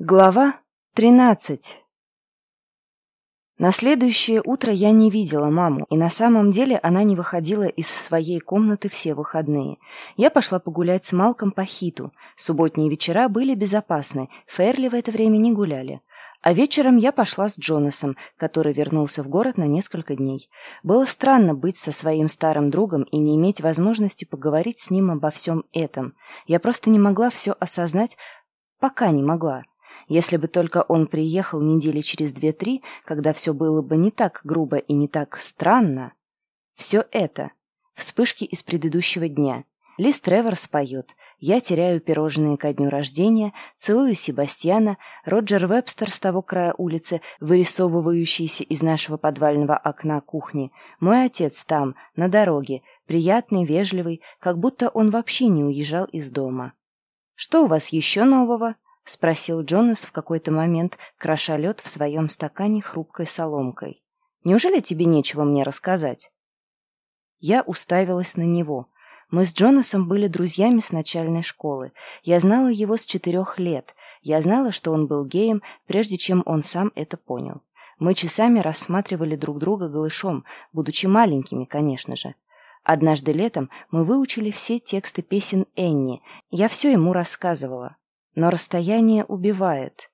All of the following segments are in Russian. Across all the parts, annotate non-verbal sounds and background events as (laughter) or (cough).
Глава 13 На следующее утро я не видела маму, и на самом деле она не выходила из своей комнаты все выходные. Я пошла погулять с Малком по хиту. Субботние вечера были безопасны, Ферли в это время не гуляли. А вечером я пошла с Джонасом, который вернулся в город на несколько дней. Было странно быть со своим старым другом и не иметь возможности поговорить с ним обо всем этом. Я просто не могла все осознать, пока не могла. Если бы только он приехал недели через две-три, когда все было бы не так грубо и не так странно. Все это. Вспышки из предыдущего дня. Лиз Тревор споет. Я теряю пирожные ко дню рождения, целую Себастьяна, Роджер Вебстер с того края улицы, вырисовывающийся из нашего подвального окна кухни. Мой отец там, на дороге, приятный, вежливый, как будто он вообще не уезжал из дома. «Что у вас еще нового?» — спросил Джонас в какой-то момент, кроша лед в своем стакане хрупкой соломкой. «Неужели тебе нечего мне рассказать?» Я уставилась на него. Мы с Джонасом были друзьями с начальной школы. Я знала его с четырех лет. Я знала, что он был геем, прежде чем он сам это понял. Мы часами рассматривали друг друга голышом, будучи маленькими, конечно же. Однажды летом мы выучили все тексты песен Энни. Я все ему рассказывала. Но расстояние убивает.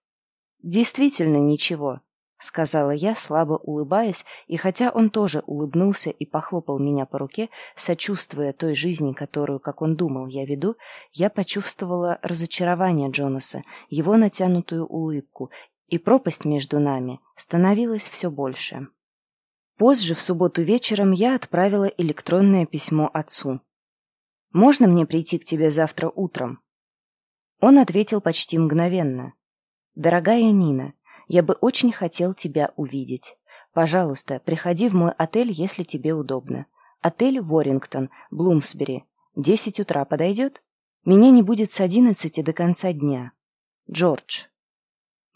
Действительно ничего, сказала я, слабо улыбаясь, и хотя он тоже улыбнулся и похлопал меня по руке, сочувствуя той жизни, которую, как он думал, я веду, я почувствовала разочарование Джонаса, его натянутую улыбку, и пропасть между нами становилась все больше. Позже, в субботу вечером, я отправила электронное письмо отцу. «Можно мне прийти к тебе завтра утром?» Он ответил почти мгновенно. «Дорогая Нина, я бы очень хотел тебя увидеть. Пожалуйста, приходи в мой отель, если тебе удобно. Отель Уоррингтон, Блумсбери. Десять утра подойдет? Меня не будет с одиннадцати до конца дня. Джордж».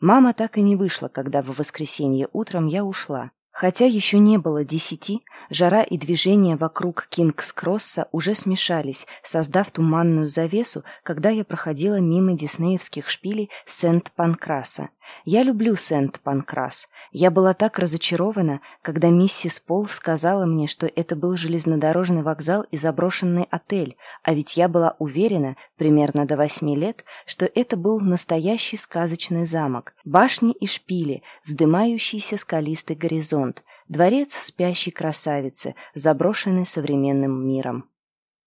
Мама так и не вышла, когда в воскресенье утром я ушла. Хотя еще не было десяти, жара и движение вокруг Кингс-Кросса уже смешались, создав туманную завесу, когда я проходила мимо диснеевских шпилей Сент-Панкраса. Я люблю Сент-Панкрас. Я была так разочарована, когда миссис Пол сказала мне, что это был железнодорожный вокзал и заброшенный отель, а ведь я была уверена, примерно до восьми лет, что это был настоящий сказочный замок. Башни и шпили, вздымающийся скалистый горизонт, дворец спящей красавицы, заброшенный современным миром.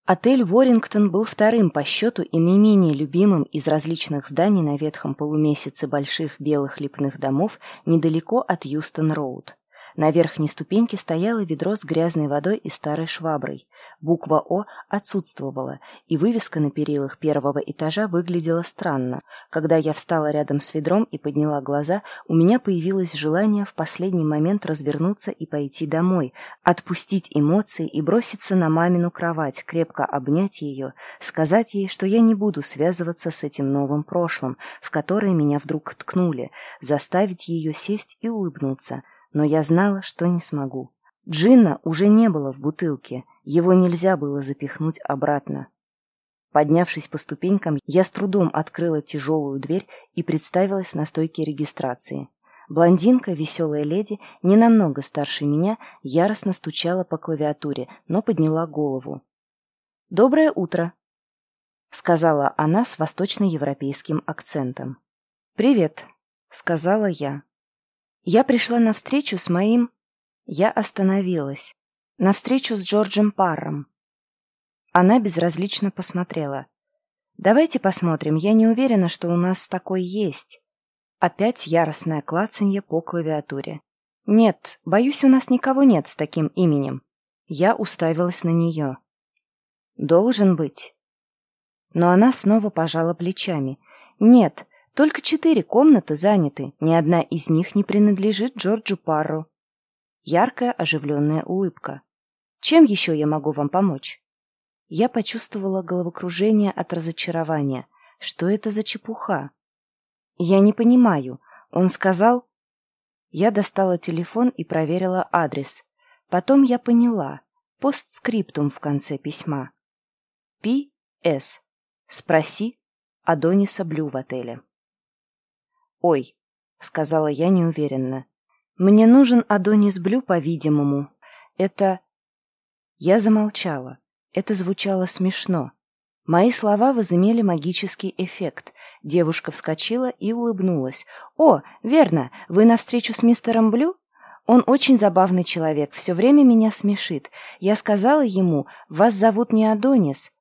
Отель Уоррингтон был вторым по счету и наименее любимым из различных зданий на ветхом полумесяце больших белых лепных домов недалеко от Юстон-Роуд. На верхней ступеньке стояло ведро с грязной водой и старой шваброй. Буква «О» отсутствовала, и вывеска на перилах первого этажа выглядела странно. Когда я встала рядом с ведром и подняла глаза, у меня появилось желание в последний момент развернуться и пойти домой, отпустить эмоции и броситься на мамину кровать, крепко обнять ее, сказать ей, что я не буду связываться с этим новым прошлым, в которое меня вдруг ткнули, заставить ее сесть и улыбнуться – но я знала, что не смогу. Джинна уже не было в бутылке, его нельзя было запихнуть обратно. Поднявшись по ступенькам, я с трудом открыла тяжелую дверь и представилась на стойке регистрации. Блондинка, веселая леди, не намного старше меня, яростно стучала по клавиатуре, но подняла голову. «Доброе утро», — сказала она с восточноевропейским акцентом. «Привет», — сказала я. Я пришла на встречу с моим... Я остановилась. На встречу с Джорджем Парром. Она безразлично посмотрела. «Давайте посмотрим, я не уверена, что у нас такой есть». Опять яростное клацанье по клавиатуре. «Нет, боюсь, у нас никого нет с таким именем». Я уставилась на нее. «Должен быть». Но она снова пожала плечами. «Нет, только четыре комнаты заняты, ни одна из них не принадлежит Джорджу Парру. Яркая оживленная улыбка. Чем еще я могу вам помочь? Я почувствовала головокружение от разочарования. Что это за чепуха? Я не понимаю. Он сказал... Я достала телефон и проверила адрес. Потом я поняла. Постскриптум в конце письма. P.S. Спроси Адониса Блю в отеле. «Ой», — сказала я неуверенно. «Мне нужен Адонис Блю, по-видимому. Это...» Я замолчала. Это звучало смешно. Мои слова возымели магический эффект. Девушка вскочила и улыбнулась. «О, верно, вы на встречу с мистером Блю?» Он очень забавный человек, все время меня смешит. Я сказала ему, вас зовут не Адонис.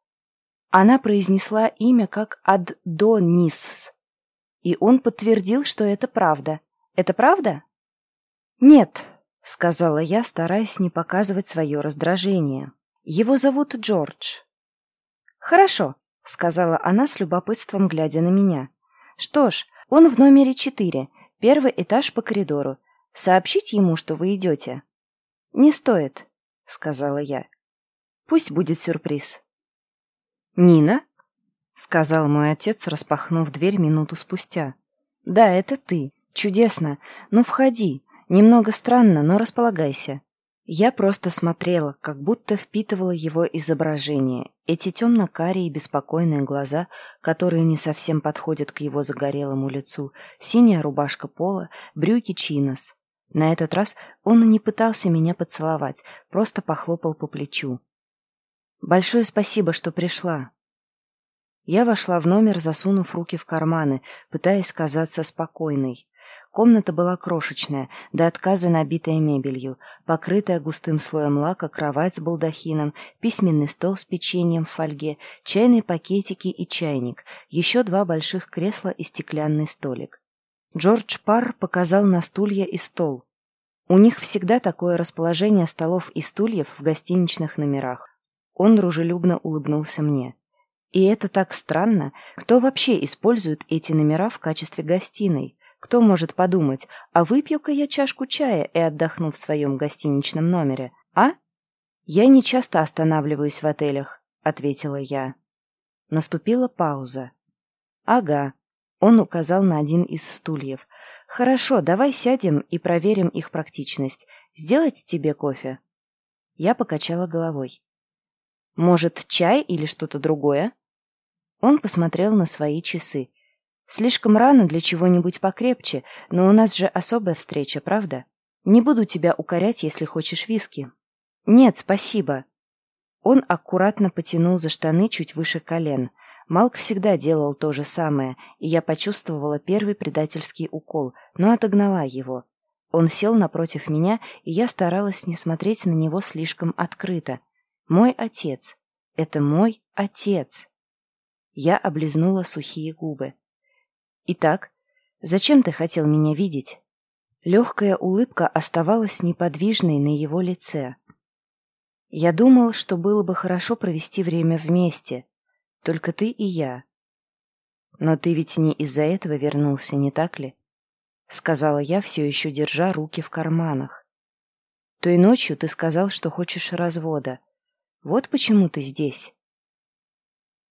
Она произнесла имя как Аддонис. И он подтвердил, что это правда. Это правда? Нет, сказала я, стараясь не показывать свое раздражение. Его зовут Джордж. Хорошо, сказала она с любопытством, глядя на меня. Что ж, он в номере четыре, первый этаж по коридору. Сообщить ему, что вы идете?» «Не стоит», — сказала я. «Пусть будет сюрприз». «Нина?» — сказал мой отец, распахнув дверь минуту спустя. «Да, это ты. Чудесно. Ну, входи. Немного странно, но располагайся». Я просто смотрела, как будто впитывала его изображение. Эти темно-карие беспокойные глаза, которые не совсем подходят к его загорелому лицу, синяя рубашка пола, брюки чинос. На этот раз он не пытался меня поцеловать, просто похлопал по плечу. «Большое спасибо, что пришла». Я вошла в номер, засунув руки в карманы, пытаясь казаться спокойной. Комната была крошечная, до отказа набитая мебелью, покрытая густым слоем лака, кровать с балдахином, письменный стол с печеньем в фольге, чайные пакетики и чайник, еще два больших кресла и стеклянный столик. Джордж Парр показал на стулья и стол. У них всегда такое расположение столов и стульев в гостиничных номерах. Он дружелюбно улыбнулся мне. И это так странно. Кто вообще использует эти номера в качестве гостиной? Кто может подумать, а выпью-ка я чашку чая и отдохну в своем гостиничном номере, а? Я не часто останавливаюсь в отелях, ответила я. Наступила пауза. Ага, он указал на один из стульев. «Хорошо, давай сядем и проверим их практичность. Сделать тебе кофе?» Я покачала головой. «Может, чай или что-то другое?» Он посмотрел на свои часы. «Слишком рано для чего-нибудь покрепче, но у нас же особая встреча, правда? Не буду тебя укорять, если хочешь виски». «Нет, спасибо». Он аккуратно потянул за штаны чуть выше колен – Малк всегда делал то же самое, и я почувствовала первый предательский укол, но отогнала его. Он сел напротив меня, и я старалась не смотреть на него слишком открыто. «Мой отец. Это мой отец». Я облизнула сухие губы. «Итак, зачем ты хотел меня видеть?» Легкая улыбка оставалась неподвижной на его лице. «Я думал, что было бы хорошо провести время вместе», только ты и я. Но ты ведь не из-за этого вернулся, не так ли? Сказала я, все еще держа руки в карманах. Той ночью ты сказал, что хочешь развода. Вот почему ты здесь.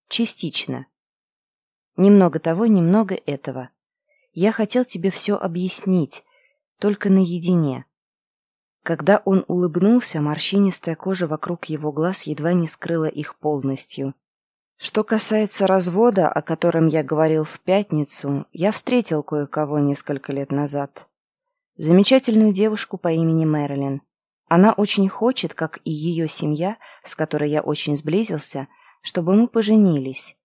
Частично. Немного того, немного этого. Я хотел тебе все объяснить, только наедине. Когда он улыбнулся, морщинистая кожа вокруг его глаз едва не скрыла их полностью. Что касается развода, о котором я говорил в пятницу, я встретил кое-кого несколько лет назад. Замечательную девушку по имени Мэрилин. Она очень хочет, как и ее семья, с которой я очень сблизился, чтобы мы поженились.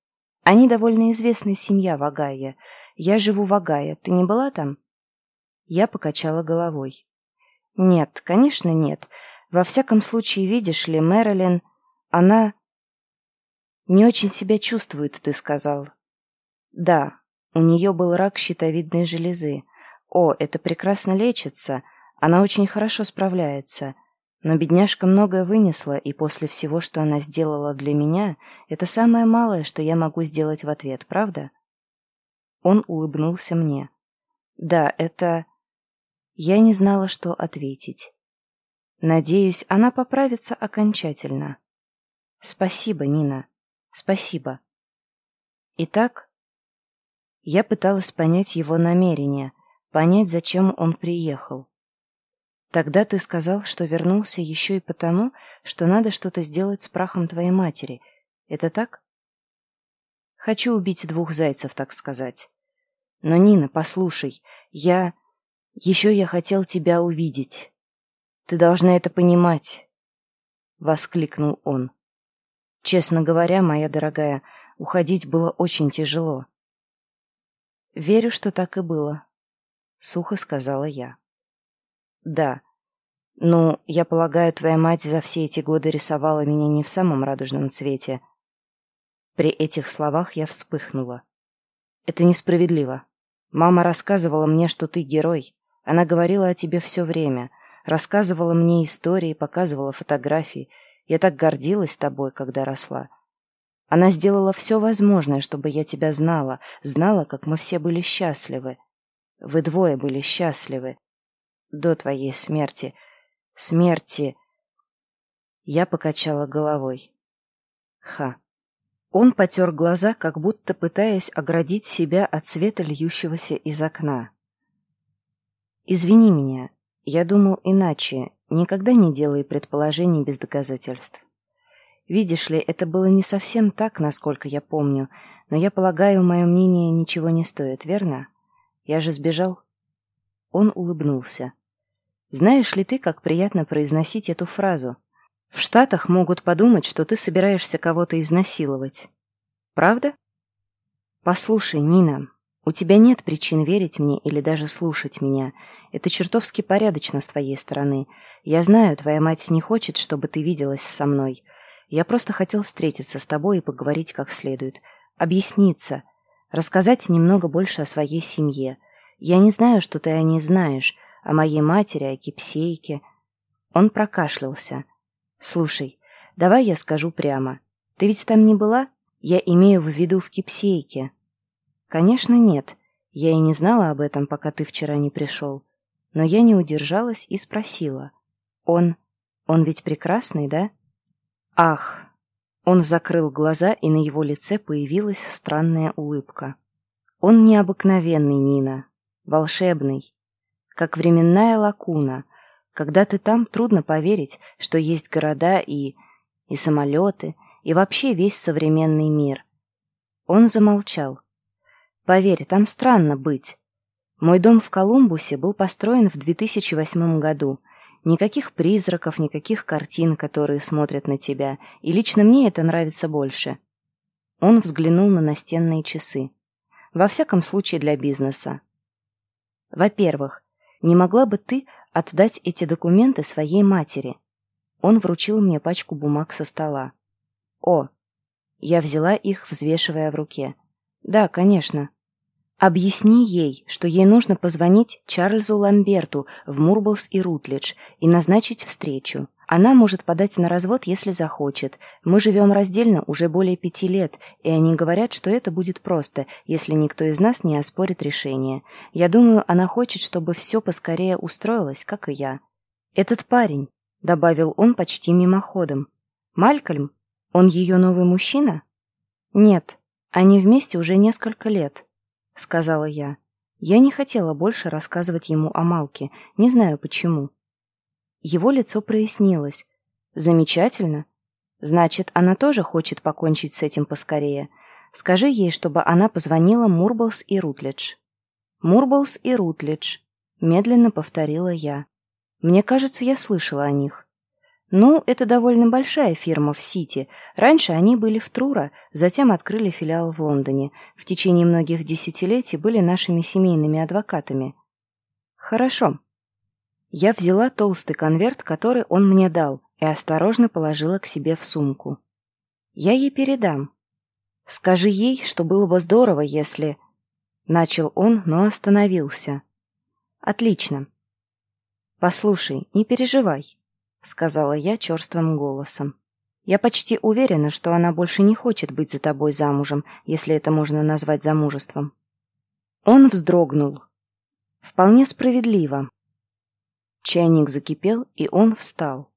Они довольно известная семья в Огайо. Я живу в Огайо. Ты не была там? Я покачала головой. Нет, конечно, нет. Во всяком случае, видишь ли, Мэрилин, она «Не очень себя чувствует, ты сказал». «Да, у нее был рак щитовидной железы. О, это прекрасно лечится. Она очень хорошо справляется. Но бедняжка многое вынесла, и после всего, что она сделала для меня, это самое малое, что я могу сделать в ответ, правда?» Он улыбнулся мне. «Да, это...» Я не знала, что ответить. Надеюсь, она поправится окончательно. Спасибо, Нина. Спасибо. Итак, я пыталась понять его намерения, понять, зачем он приехал. Тогда ты сказал, что вернулся еще и потому, что надо что-то сделать с прахом твоей матери. Это так? Хочу убить двух зайцев, так сказать. Но, Нина, послушай, я... Еще я хотел тебя увидеть. Ты должна это понимать, — воскликнул он. Честно говоря, моя дорогая, уходить было очень тяжело. Верю, что так и было, — сухо сказала я. Да. Ну, я полагаю, твоя мать за все эти годы рисовала меня не в самом радужном цвете. При этих словах я вспыхнула. Это несправедливо. Мама рассказывала мне, что ты герой. Она говорила о тебе все время. Рассказывала мне истории, показывала фотографии. Я так гордилась тобой, когда росла. Она сделала все возможное, чтобы я тебя знала, знала, как мы все были счастливы. Вы двое были счастливы. До твоей смерти. Смерти. Я покачала головой. Ха. Он потер глаза, как будто пытаясь оградить себя от света, льющегося из окна. «Извини меня, я думал иначе, никогда не делай предположений без доказательств. Видишь ли, это было не совсем так, насколько я помню, но я полагаю, мое мнение ничего не стоит, верно? Я же сбежал». Он улыбнулся. «Знаешь ли ты, как приятно произносить эту фразу?» В Штатах могут подумать, что ты собираешься кого-то изнасиловать. Правда? Послушай, Нина, у тебя нет причин верить мне или даже слушать меня. Это чертовски порядочно с твоей стороны. Я знаю, твоя мать не хочет, чтобы ты виделась со мной. Я просто хотел встретиться с тобой и поговорить как следует. Объясниться. Рассказать немного больше о своей семье. Я не знаю, что ты о ней знаешь. О моей матери, о кипсейке. Он прокашлялся. «Слушай, давай я скажу прямо. Ты ведь там не была? Я имею в виду в Кипсейке». «Конечно, нет. Я и не знала об этом, пока ты вчера не пришел. Но я не удержалась и спросила. Он... он ведь прекрасный, да?» «Ах!» Он закрыл глаза, и на его лице появилась странная улыбка. «Он необыкновенный, Нина. Волшебный. Как временная лакуна, когда ты там, трудно поверить, что есть города и... и самолеты, и вообще весь современный мир. Он замолчал. Поверь, там странно быть. Мой дом в Колумбусе был построен в 2008 году. Никаких призраков, никаких картин, которые смотрят на тебя, и лично мне это нравится больше. Он взглянул на настенные часы. Во всяком случае для бизнеса. Во-первых, не могла бы ты отдать эти документы своей матери. Он вручил мне пачку бумаг со стола. О, я взяла их, взвешивая в руке. Да, конечно. Объясни ей, что ей нужно позвонить Чарльзу Ламберту в Мурблс и Рутлидж и назначить встречу. Она может подать на развод, если захочет. Мы живем раздельно уже более пяти лет, и они говорят, что это будет просто, если никто из нас не оспорит решение. Я думаю, она хочет, чтобы все поскорее устроилось, как и я. «Этот парень», — добавил он почти мимоходом. «Малькольм? Он ее новый мужчина?» «Нет, они вместе уже несколько лет», — сказала я. Я не хотела больше рассказывать ему о Малке, не знаю почему. Его лицо прояснилось. «Замечательно. Значит, она тоже хочет покончить с этим поскорее. Скажи ей, чтобы она позвонила Мурблс и Рутлидж». «Мурблс и Рутлидж», — медленно повторила я. «Мне кажется, я слышала о них». «Ну, это довольно большая фирма в Сити. Раньше они были в Трура, затем открыли филиал в Лондоне. В течение многих десятилетий были нашими семейными адвокатами». «Хорошо», я взяла толстый конверт, который он мне дал, и осторожно положила к себе в сумку. Я ей передам. Скажи ей, что было бы здорово, если... Начал он, но остановился. Отлично. Послушай, не переживай, сказала я черствым голосом. Я почти уверена, что она больше не хочет быть за тобой замужем, если это можно назвать замужеством. Он вздрогнул. Вполне справедливо. Чайник закипел, и он встал.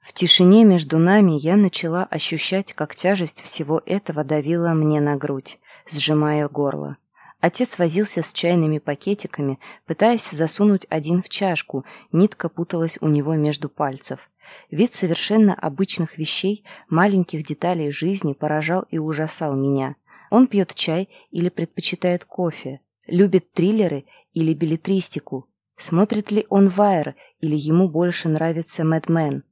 В тишине между нами я начала ощущать, как тяжесть всего этого давила мне на грудь, сжимая горло. Отец возился с чайными пакетиками, пытаясь засунуть один в чашку, нитка путалась у него между пальцев. Вид совершенно обычных вещей, маленьких деталей жизни поражал и ужасал меня. Он пьет чай или предпочитает кофе. Любит триллеры или билетристику? Смотрит ли он Вайер или ему больше нравится Мэдмен?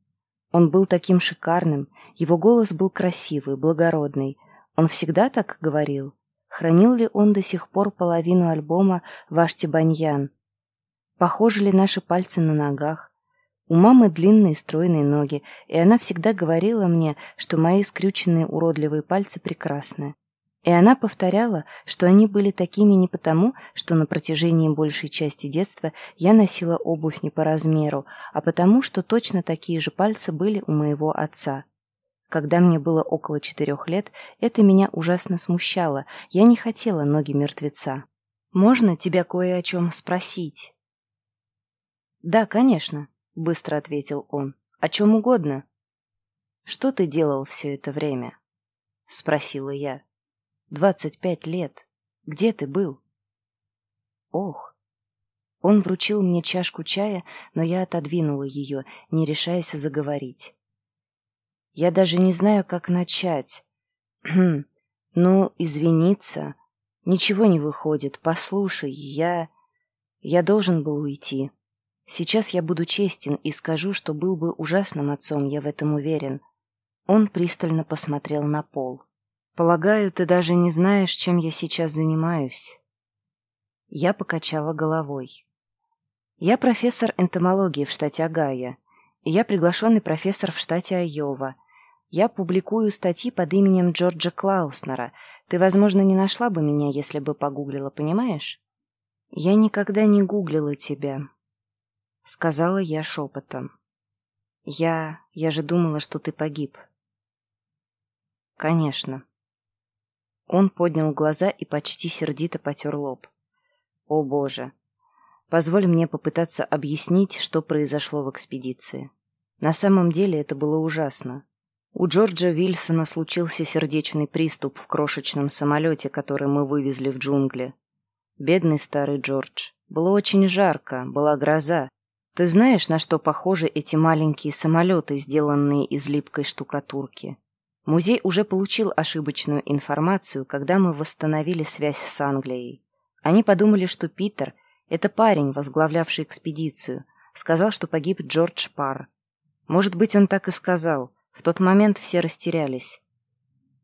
Он был таким шикарным, его голос был красивый, благородный. Он всегда так говорил? Хранил ли он до сих пор половину альбома «Вашти Баньян»? Похожи ли наши пальцы на ногах? У мамы длинные стройные ноги, и она всегда говорила мне, что мои скрюченные уродливые пальцы прекрасны. И она повторяла, что они были такими не потому, что на протяжении большей части детства я носила обувь не по размеру, а потому, что точно такие же пальцы были у моего отца. Когда мне было около четырех лет, это меня ужасно смущало, я не хотела ноги мертвеца. «Можно тебя кое о чем спросить?» «Да, конечно», — быстро ответил он. «О чем угодно». «Что ты делал все это время?» — спросила я. Двадцать пять лет. Где ты был? Ох. Он вручил мне чашку чая, но я отодвинула ее, не решаясь заговорить. Я даже не знаю, как начать. (clears throat) Ну, извиниться. Ничего не выходит. Послушай, я... Я должен был уйти. Сейчас я буду честен и скажу, что был бы ужасным отцом, я в этом уверен. Он пристально посмотрел на пол. Полагаю, ты даже не знаешь, чем я сейчас занимаюсь. Я покачала головой. Я профессор энтомологии в штате Огайо, я приглашенный профессор в штате Айова. Я публикую статьи под именем Джорджа Клауснера. Ты, возможно, не нашла бы меня, если бы погуглила, понимаешь? Я никогда не гуглила тебя, сказала я шепотом. Я... я же думала, что ты погиб. Конечно. Он поднял глаза и почти сердито потер лоб. «О боже! Позволь мне попытаться объяснить, что произошло в экспедиции. На самом деле это было ужасно. У Джорджа Вильсона случился сердечный приступ в крошечном самолете, который мы вывезли в джунгли. Бедный старый Джордж. Было очень жарко, была гроза. Ты знаешь, на что похожи эти маленькие самолеты, сделанные из липкой штукатурки? Музей уже получил ошибочную информацию, когда мы восстановили связь с Англией. Они подумали, что Питер — это парень, возглавлявший экспедицию, сказал, что погиб Джордж Пар. Может быть, он так и сказал. В тот момент все растерялись.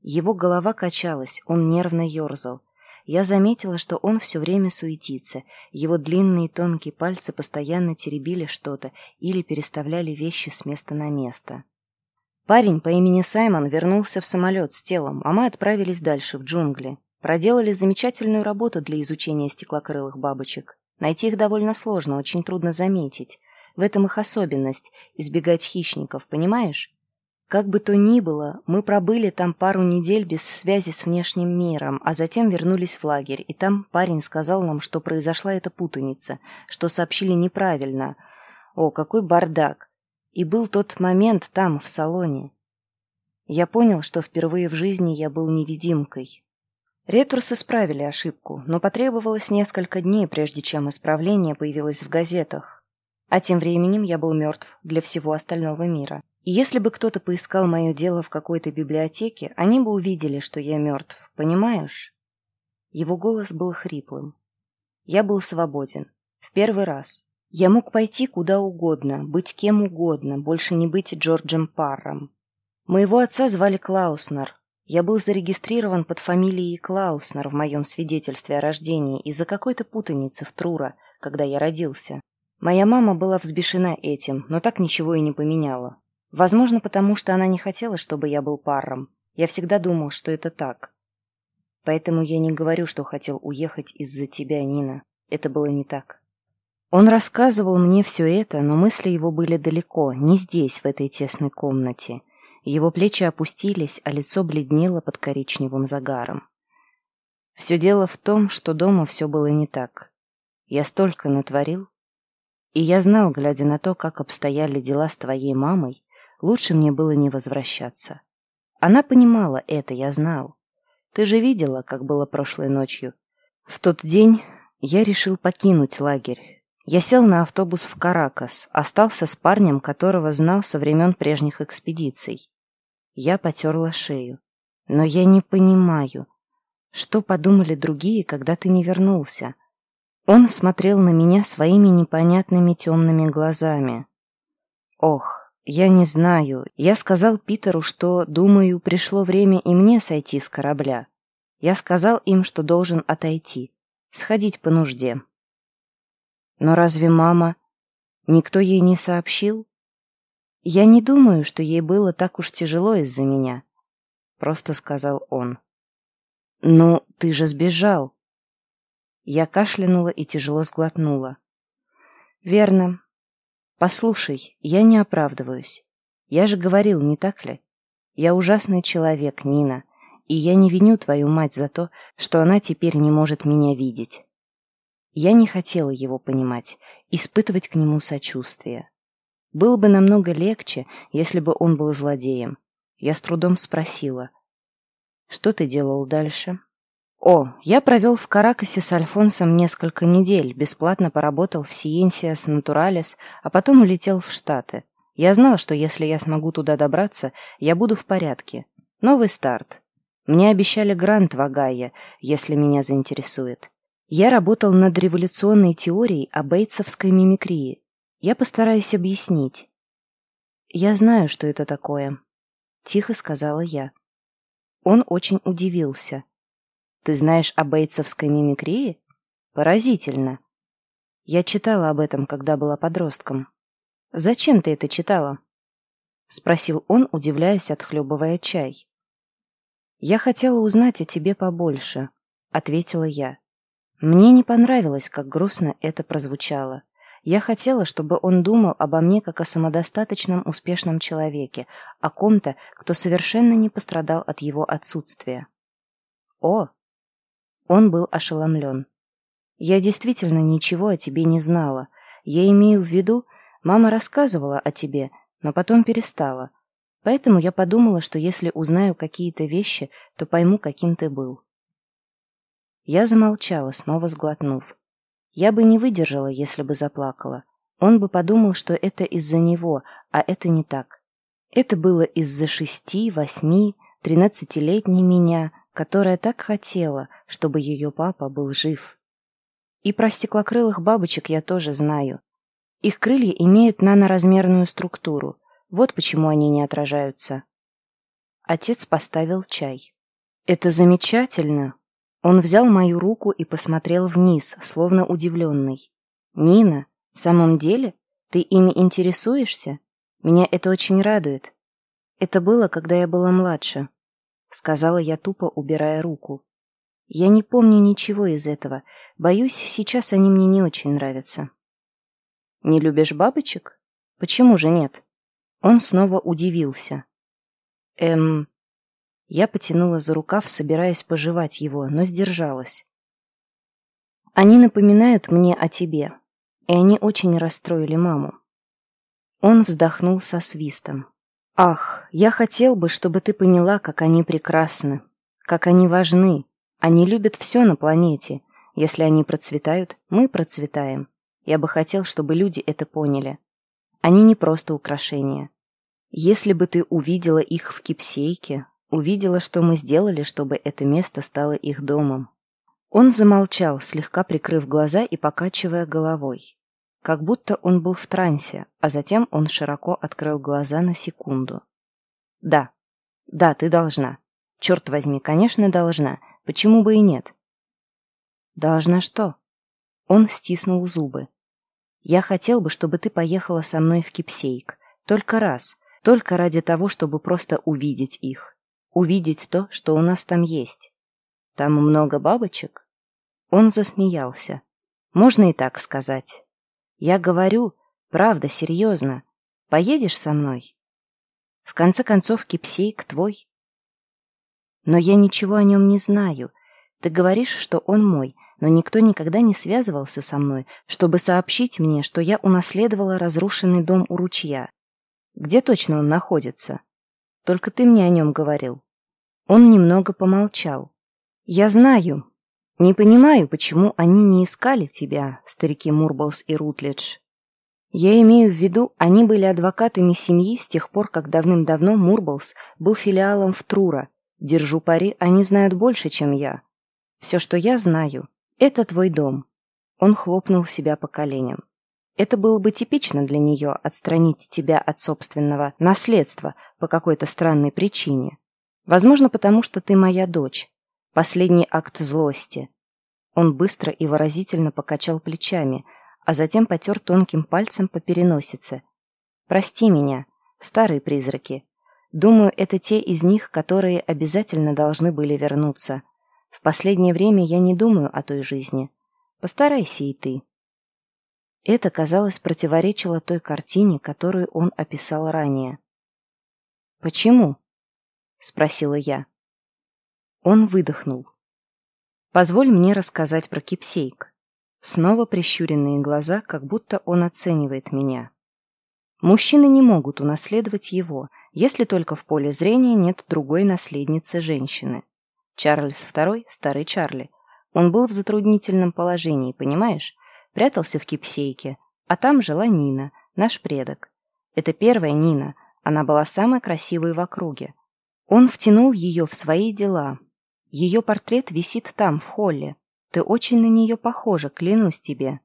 Его голова качалась, он нервно ерзал. Я заметила, что он все время суетится. Его длинные тонкие пальцы постоянно теребили что-то или переставляли вещи с места на место. Парень по имени Саймон вернулся в самолет с телом, а мы отправились дальше, в джунгли. Проделали замечательную работу для изучения стеклокрылых бабочек. Найти их довольно сложно, очень трудно заметить. В этом их особенность – избегать хищников, понимаешь? Как бы то ни было, мы пробыли там пару недель без связи с внешним миром, а затем вернулись в лагерь, и там парень сказал нам, что произошла эта путаница, что сообщили неправильно. О, какой бардак! И был тот момент там, в салоне. Я понял, что впервые в жизни я был невидимкой. Ретурсы исправили ошибку, но потребовалось несколько дней, прежде чем исправление появилось в газетах. А тем временем я был мертв для всего остального мира. И если бы кто-то поискал мое дело в какой-то библиотеке, они бы увидели, что я мертв, понимаешь? Его голос был хриплым. Я был свободен. В первый раз. Я мог пойти куда угодно, быть кем угодно, больше не быть Джорджем Парром. Моего отца звали Клауснер. Я был зарегистрирован под фамилией Клауснер в моем свидетельстве о рождении из-за какой-то путаницы в Трура, когда я родился. Моя мама была взбешена этим, но так ничего и не поменяла. Возможно, потому что она не хотела, чтобы я был паром. Я всегда думал, что это так. Поэтому я не говорю, что хотел уехать из-за тебя, Нина. Это было не так. Он рассказывал мне все это, но мысли его были далеко, не здесь, в этой тесной комнате. Его плечи опустились, а лицо бледнело под коричневым загаром. Все дело в том, что дома все было не так. Я столько натворил. И я знал, глядя на то, как обстояли дела с твоей мамой, лучше мне было не возвращаться. Она понимала это, я знал. Ты же видела, как было прошлой ночью. В тот день я решил покинуть лагерь, я сел на автобус в Каракас, остался с парнем, которого знал со времен прежних экспедиций. Я потерла шею. Но я не понимаю, что подумали другие, когда ты не вернулся. Он смотрел на меня своими непонятными темными глазами. Ох, я не знаю. Я сказал Питеру, что, думаю, пришло время и мне сойти с корабля. Я сказал им, что должен отойти, сходить по нужде. Но разве мама... Никто ей не сообщил? Я не думаю, что ей было так уж тяжело из-за меня, просто сказал он. Ну, ты же сбежал. Я кашлянула и тяжело сглотнула. Верно. Послушай, я не оправдываюсь. Я же говорил, не так ли? Я ужасный человек, Нина, и я не виню твою мать за то, что она теперь не может меня видеть. Я не хотела его понимать, испытывать к нему сочувствие. Было бы намного легче, если бы он был злодеем. Я с трудом спросила. «Что ты делал дальше?» «О, я провел в Каракасе с Альфонсом несколько недель, бесплатно поработал в Сиенсиас Натуралес, а потом улетел в Штаты. Я знал, что если я смогу туда добраться, я буду в порядке. Новый старт. Мне обещали грант в Огайо, если меня заинтересует. Я работал над революционной теорией о бейтсовской мимикрии. Я постараюсь объяснить. Я знаю, что это такое, тихо сказала я. Он очень удивился. Ты знаешь о бейтсовской мимикрии? Поразительно. Я читала об этом, когда была подростком. Зачем ты это читала? Спросил он, удивляясь, отхлебывая чай. Я хотела узнать о тебе побольше, ответила я. Мне не понравилось, как грустно это прозвучало. Я хотела, чтобы он думал обо мне как о самодостаточном успешном человеке, о ком-то, кто совершенно не пострадал от его отсутствия. «О, он был ошеломлен. «Я действительно ничего о тебе не знала. Я имею в виду, мама рассказывала о тебе, но потом перестала. Поэтому я подумала, что если узнаю какие-то вещи, то пойму, каким ты был». Я замолчала, снова сглотнув. Я бы не выдержала, если бы заплакала. Он бы подумал, что это из-за него, а это не так. Это было из-за шести, восьми, тринадцатилетней меня, которая так хотела, чтобы ее папа был жив. И про стеклокрылых бабочек я тоже знаю. Их крылья имеют наноразмерную структуру. Вот почему они не отражаются. Отец поставил чай. «Это замечательно!» Он взял мою руку и посмотрел вниз, словно удивленный. «Нина, в самом деле? Ты ими интересуешься? Меня это очень радует. Это было, когда я была младше сказала я тупо, убирая руку. Я не помню ничего из этого. Боюсь, сейчас они мне не очень нравятся. Не любишь бабочек? Почему же нет? Он снова удивился. Эм... Я потянула за рукав, собираясь пожевать его, но сдержалась. Они напоминают мне о тебе, и они очень расстроили маму. Он вздохнул со свистом. Ах, я хотел бы, чтобы ты поняла, как они прекрасны, как они важны. Они любят все на планете. Если они процветают, мы процветаем. Я бы хотел, чтобы люди это поняли. Они не просто украшения. Если бы ты увидела их в Кипсейке, увидела, что мы сделали, чтобы это место стало их домом. Он замолчал, слегка прикрыв глаза и покачивая головой как будто он был в трансе, а затем он широко открыл глаза на секунду. «Да, да, ты должна. Черт возьми, конечно, должна. Почему бы и нет?» «Должна что?» Он стиснул зубы. «Я хотел бы, чтобы ты поехала со мной в Кипсейк. Только раз. Только ради того, чтобы просто увидеть их. Увидеть то, что у нас там есть. Там много бабочек?» Он засмеялся. «Можно и так сказать». Я говорю, правда, серьезно. Поедешь со мной? В конце концов, Кипсейк твой. Но я ничего о нем не знаю. Ты говоришь, что он мой, но никто никогда не связывался со мной, чтобы сообщить мне, что я унаследовала разрушенный дом у ручья. Где точно он находится? Только ты мне о нем говорил. Он немного помолчал. Я знаю, не понимаю, почему они не искали тебя, старики Мурблс и Рутледж. Я имею в виду, они были адвокатами семьи с тех пор, как давным-давно Мурблс был филиалом в Трура. Держу пари, они знают больше, чем я. Все, что я знаю, это твой дом. Он хлопнул себя по коленям. Это было бы типично для нее отстранить тебя от собственного наследства по какой-то странной причине. Возможно, потому что ты моя дочь. Последний акт злости. Он быстро и выразительно покачал плечами, а затем потер тонким пальцем по переносице. «Прости меня, старые призраки. Думаю, это те из них, которые обязательно должны были вернуться. В последнее время я не думаю о той жизни. Постарайся и ты». Это, казалось, противоречило той картине, которую он описал ранее. «Почему?» — спросила я. Он выдохнул. «Позволь мне рассказать про кипсейк». Снова прищуренные глаза, как будто он оценивает меня. Мужчины не могут унаследовать его, если только в поле зрения нет другой наследницы женщины. Чарльз II – старый Чарли. Он был в затруднительном положении, понимаешь? Прятался в кипсейке, а там жила Нина, наш предок. Это первая Нина, она была самой красивой в округе. Он втянул ее в свои дела. Ее портрет висит там, в холле. Ты очень на нее похожа, клянусь тебе.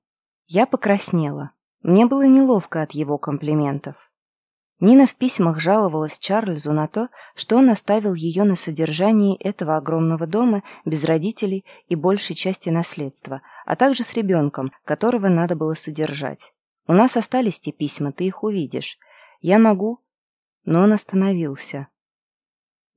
Я покраснела. Мне было неловко от его комплиментов. Нина в письмах жаловалась Чарльзу на то, что он оставил ее на содержании этого огромного дома без родителей и большей части наследства, а также с ребенком, которого надо было содержать. У нас остались те письма, ты их увидишь. Я могу... Но он остановился.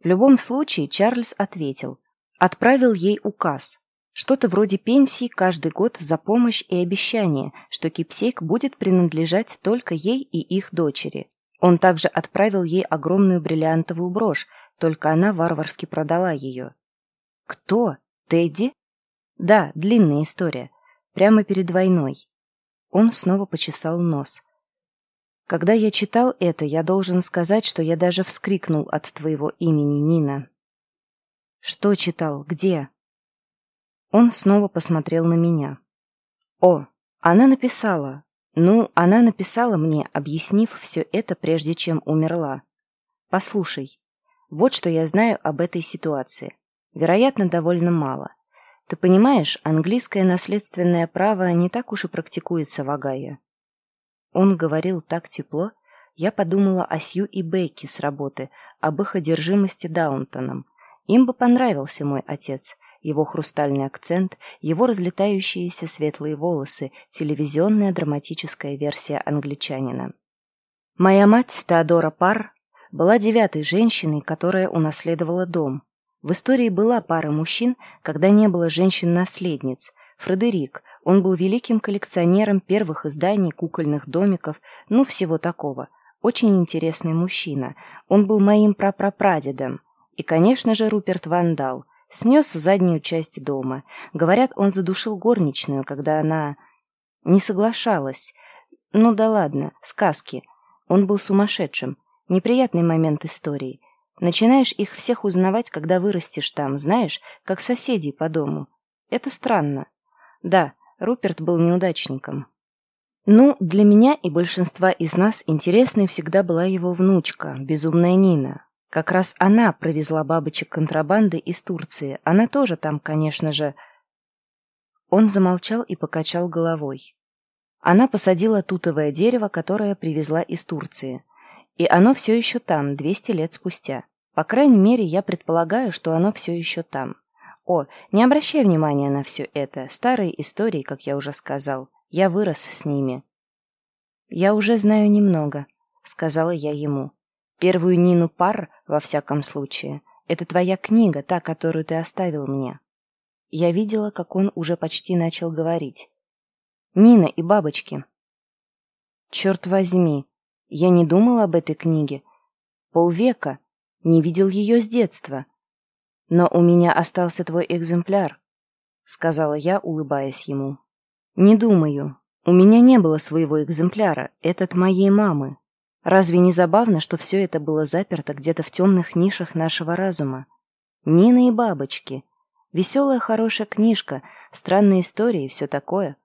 В любом случае Чарльз ответил. Отправил ей указ. Что-то вроде пенсии каждый год за помощь и обещание, что кипсейк будет принадлежать только ей и их дочери. Он также отправил ей огромную бриллиантовую брошь, только она варварски продала ее. Кто? Тедди? Да, длинная история. Прямо перед войной. Он снова почесал нос. Когда я читал это, я должен сказать, что я даже вскрикнул от твоего имени, Нина. Что читал? Где? Он снова посмотрел на меня. О, она написала, ну, она написала мне, объяснив все это, прежде чем умерла. Послушай, вот что я знаю об этой ситуации. Вероятно, довольно мало. Ты понимаешь, английское наследственное право не так уж и практикуется в Огайо. Он говорил так тепло, я подумала о Сью и Бекки с работы, об их одержимости Даунтоном. Им бы понравился мой отец, его хрустальный акцент, его разлетающиеся светлые волосы, телевизионная драматическая версия англичанина. Моя мать, Теодора Пар, была девятой женщиной, которая унаследовала дом. В истории была пара мужчин, когда не было женщин-наследниц. Фредерик, он был великим коллекционером первых изданий кукольных домиков, ну всего такого. Очень интересный мужчина. Он был моим прапрапрадедом. И, конечно же, Руперт Вандал – Снес заднюю часть дома. Говорят, он задушил горничную, когда она... Не соглашалась. Ну да ладно, сказки. Он был сумасшедшим. Неприятный момент истории. Начинаешь их всех узнавать, когда вырастешь там, знаешь, как соседей по дому. Это странно. Да, Руперт был неудачником. Ну, для меня и большинства из нас интересной всегда была его внучка, безумная Нина. Как раз она провезла бабочек контрабанды из Турции. Она тоже там, конечно же. Он замолчал и покачал головой. Она посадила тутовое дерево, которое привезла из Турции. И оно все еще там, 200 лет спустя. По крайней мере, я предполагаю, что оно все еще там. О, не обращай внимания на все это. Старые истории, как я уже сказал. Я вырос с ними. Я уже знаю немного, сказала я ему. Первую Нину Пар, во всяком случае, это твоя книга, та, которую ты оставил мне. Я видела, как он уже почти начал говорить. Нина и бабочки. Черт возьми, я не думал об этой книге. Полвека. Не видел ее с детства. Но у меня остался твой экземпляр, сказала я, улыбаясь ему. Не думаю. У меня не было своего экземпляра. Этот моей мамы. Разве не забавно, что все это было заперто где-то в темных нишах нашего разума? Нина и бабочки. Веселая хорошая книжка, странные истории и все такое.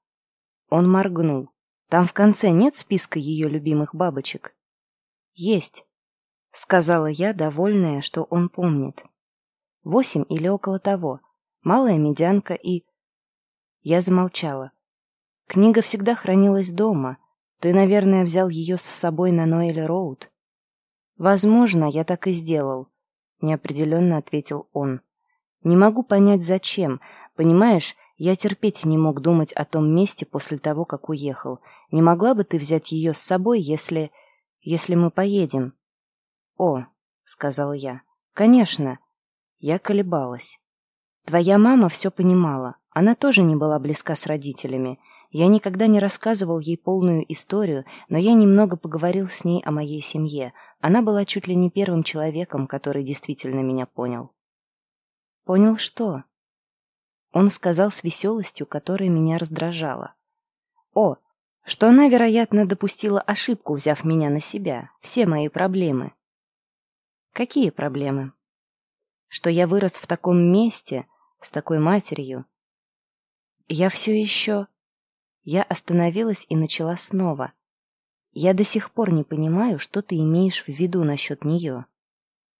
Он моргнул. Там в конце нет списка ее любимых бабочек? Есть, сказала я, довольная, что он помнит. Восемь или около того. Малая медянка и... Я замолчала. Книга всегда хранилась дома. Ты, наверное, взял ее с собой на Ноэль-Роуд. Возможно, я так и сделал, неопределенно ответил он. Не могу понять, зачем. Понимаешь, я терпеть не мог думать о том месте после того, как уехал. Не могла бы ты взять ее с собой, если... если мы поедем? О, сказал я. Конечно. Я колебалась. Твоя мама все понимала. Она тоже не была близка с родителями. Я никогда не рассказывал ей полную историю, но я немного поговорил с ней о моей семье. Она была чуть ли не первым человеком, который действительно меня понял. Понял что? Он сказал с веселостью, которая меня раздражала. О, что она, вероятно, допустила ошибку, взяв меня на себя. Все мои проблемы. Какие проблемы? Что я вырос в таком месте, с такой матерью. Я все еще... Я остановилась и начала снова. Я до сих пор не понимаю, что ты имеешь в виду насчет нее.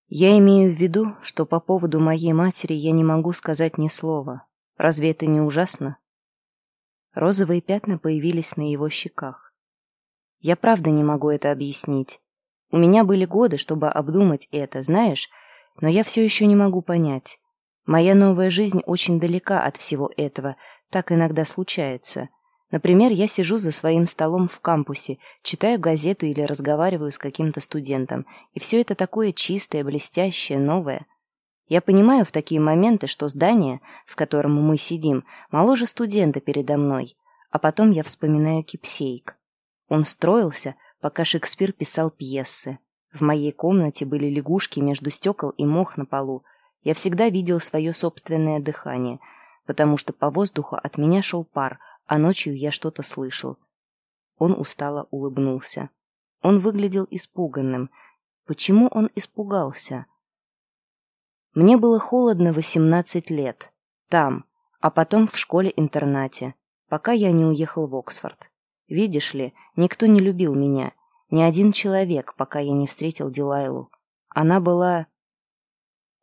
Я имею в виду, что по поводу моей матери я не могу сказать ни слова. Разве это не ужасно? Розовые пятна появились на его щеках. Я правда не могу это объяснить. У меня были годы, чтобы обдумать это, знаешь, но я все еще не могу понять. Моя новая жизнь очень далека от всего этого, так иногда случается. Например, я сижу за своим столом в кампусе, читаю газету или разговариваю с каким-то студентом, и все это такое чистое, блестящее, новое. Я понимаю в такие моменты, что здание, в котором мы сидим, моложе студента передо мной, а потом я вспоминаю Кипсейк. Он строился, пока Шекспир писал пьесы. В моей комнате были лягушки между стекол и мох на полу. Я всегда видел свое собственное дыхание, потому что по воздуху от меня шел пар – а ночью я что-то слышал. Он устало улыбнулся. Он выглядел испуганным. Почему он испугался? Мне было холодно восемнадцать лет. Там, а потом в школе-интернате, пока я не уехал в Оксфорд. Видишь ли, никто не любил меня. Ни один человек, пока я не встретил Дилайлу. Она была...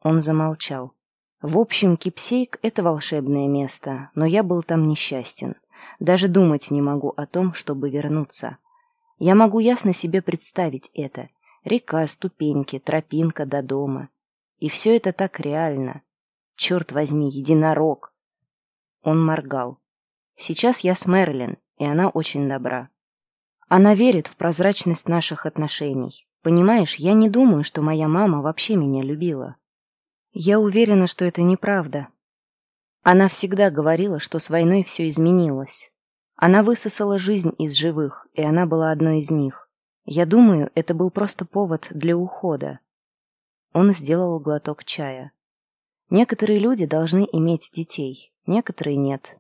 Он замолчал. В общем, Кипсейк — это волшебное место, но я был там несчастен. Даже думать не могу о том, чтобы вернуться. Я могу ясно себе представить это. Река, ступеньки, тропинка до дома. И все это так реально. Черт возьми, единорог. Он моргал. Сейчас я с Мерлин, и она очень добра. Она верит в прозрачность наших отношений. Понимаешь, я не думаю, что моя мама вообще меня любила. Я уверена, что это неправда, она всегда говорила, что с войной все изменилось. Она высосала жизнь из живых, и она была одной из них. Я думаю, это был просто повод для ухода. Он сделал глоток чая. Некоторые люди должны иметь детей, некоторые нет.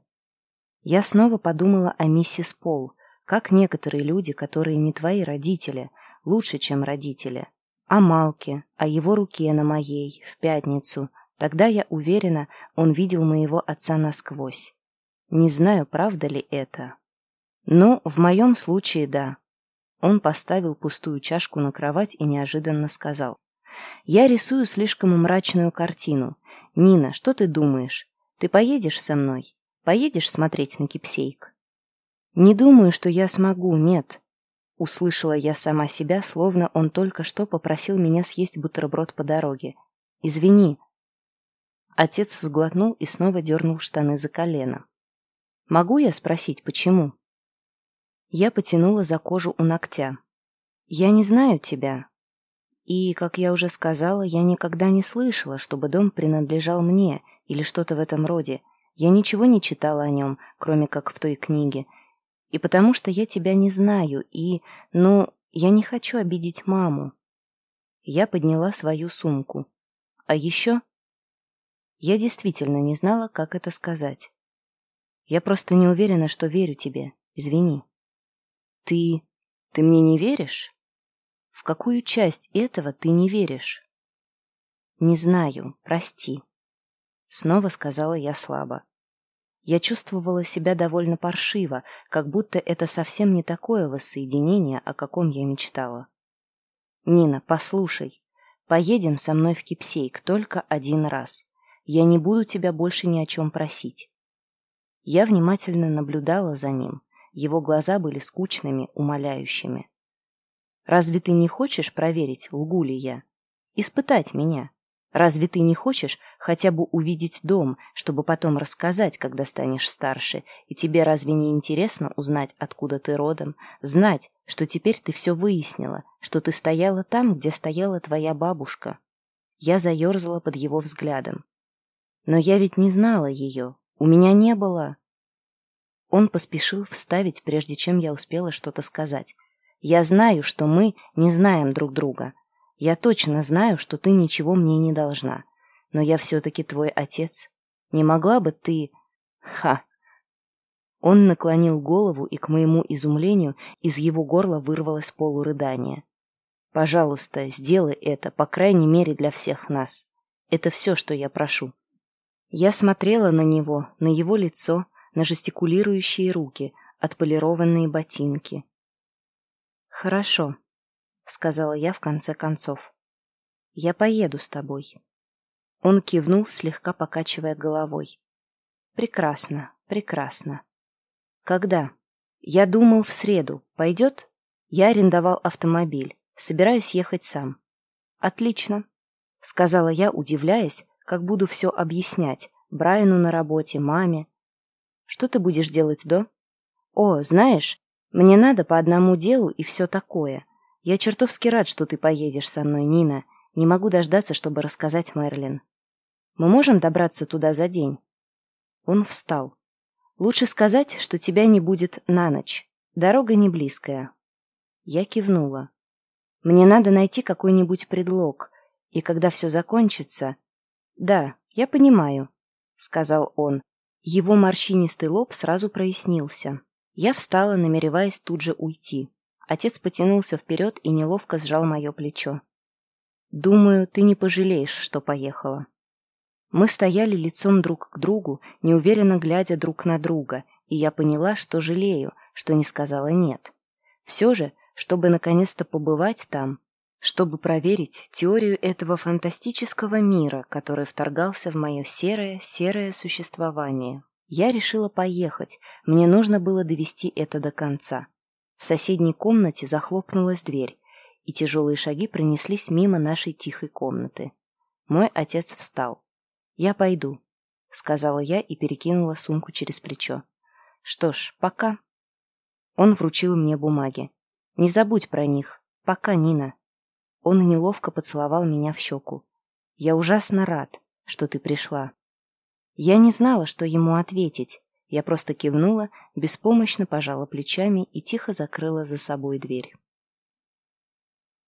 Я снова подумала о миссис Пол, как некоторые люди, которые не твои родители, лучше, чем родители. О Малке, о его руке на моей, в пятницу, Тогда я уверена, он видел моего отца насквозь. Не знаю, правда ли это. Но в моем случае да. Он поставил пустую чашку на кровать и неожиданно сказал. «Я рисую слишком мрачную картину. Нина, что ты думаешь? Ты поедешь со мной? Поедешь смотреть на кипсейк?» «Не думаю, что я смогу, нет». Услышала я сама себя, словно он только что попросил меня съесть бутерброд по дороге. «Извини, Отец сглотнул и снова дернул штаны за колено. «Могу я спросить, почему?» Я потянула за кожу у ногтя. «Я не знаю тебя. И, как я уже сказала, я никогда не слышала, чтобы дом принадлежал мне или что-то в этом роде. Я ничего не читала о нем, кроме как в той книге. И потому что я тебя не знаю, и, ну, я не хочу обидеть маму». Я подняла свою сумку. «А еще я действительно не знала, как это сказать. Я просто не уверена, что верю тебе. Извини. Ты... ты мне не веришь? В какую часть этого ты не веришь? Не знаю, прости. Снова сказала я слабо. Я чувствовала себя довольно паршиво, как будто это совсем не такое воссоединение, о каком я мечтала. «Нина, послушай, поедем со мной в Кипсейк только один раз. Я не буду тебя больше ни о чем просить. Я внимательно наблюдала за ним. Его глаза были скучными, умоляющими. «Разве ты не хочешь проверить, лгу ли я? Испытать меня? Разве ты не хочешь хотя бы увидеть дом, чтобы потом рассказать, когда станешь старше? И тебе разве не интересно узнать, откуда ты родом? Знать, что теперь ты все выяснила, что ты стояла там, где стояла твоя бабушка?» Я заерзала под его взглядом. «Но я ведь не знала ее. У меня не было...» Он поспешил вставить, прежде чем я успела что-то сказать. «Я знаю, что мы не знаем друг друга. Я точно знаю, что ты ничего мне не должна. Но я все-таки твой отец. Не могла бы ты... Ха!» Он наклонил голову, и, к моему изумлению, из его горла вырвалось полурыдание. «Пожалуйста, сделай это, по крайней мере, для всех нас. Это все, что я прошу». Я смотрела на него, на его лицо, на жестикулирующие руки, отполированные ботинки. «Хорошо», — сказала я в конце концов. «Я поеду с тобой». Он кивнул, слегка покачивая головой. «Прекрасно, прекрасно». «Когда?» «Я думал, в среду. Пойдет?» «Я арендовал автомобиль. Собираюсь ехать сам». «Отлично», — сказала я, удивляясь, как буду все объяснять. Брайану на работе, маме, что ты будешь делать, до? О, знаешь, мне надо по одному делу и все такое. Я чертовски рад, что ты поедешь со мной, Нина. Не могу дождаться, чтобы рассказать Мерлин. Мы можем добраться туда за день?» Он встал. «Лучше сказать, что тебя не будет на ночь. Дорога не близкая». Я кивнула. «Мне надо найти какой-нибудь предлог, и когда все закончится...» «Да, я понимаю», — сказал он, его морщинистый лоб сразу прояснился. Я встала, намереваясь тут же уйти. Отец потянулся вперед и неловко сжал мое плечо. «Думаю, ты не пожалеешь, что поехала». Мы стояли лицом друг к другу, неуверенно глядя друг на друга, и я поняла, что жалею, что не сказала «нет». Все же, чтобы наконец-то побывать там, чтобы проверить теорию этого фантастического мира, который вторгался в мое серое, серое существование. Я решила поехать, мне нужно было довести это до конца. В соседней комнате захлопнулась дверь, и тяжелые шаги пронеслись мимо нашей тихой комнаты. Мой отец встал. «Я пойду», — сказала я и перекинула сумку через плечо. «Что ж, пока». Он вручил мне бумаги. «Не забудь про них. Пока, Нина». Он неловко поцеловал меня в щеку. «Я ужасно рад, что ты пришла». Я не знала, что ему ответить. Я просто кивнула, беспомощно пожала плечами и тихо закрыла за собой дверь.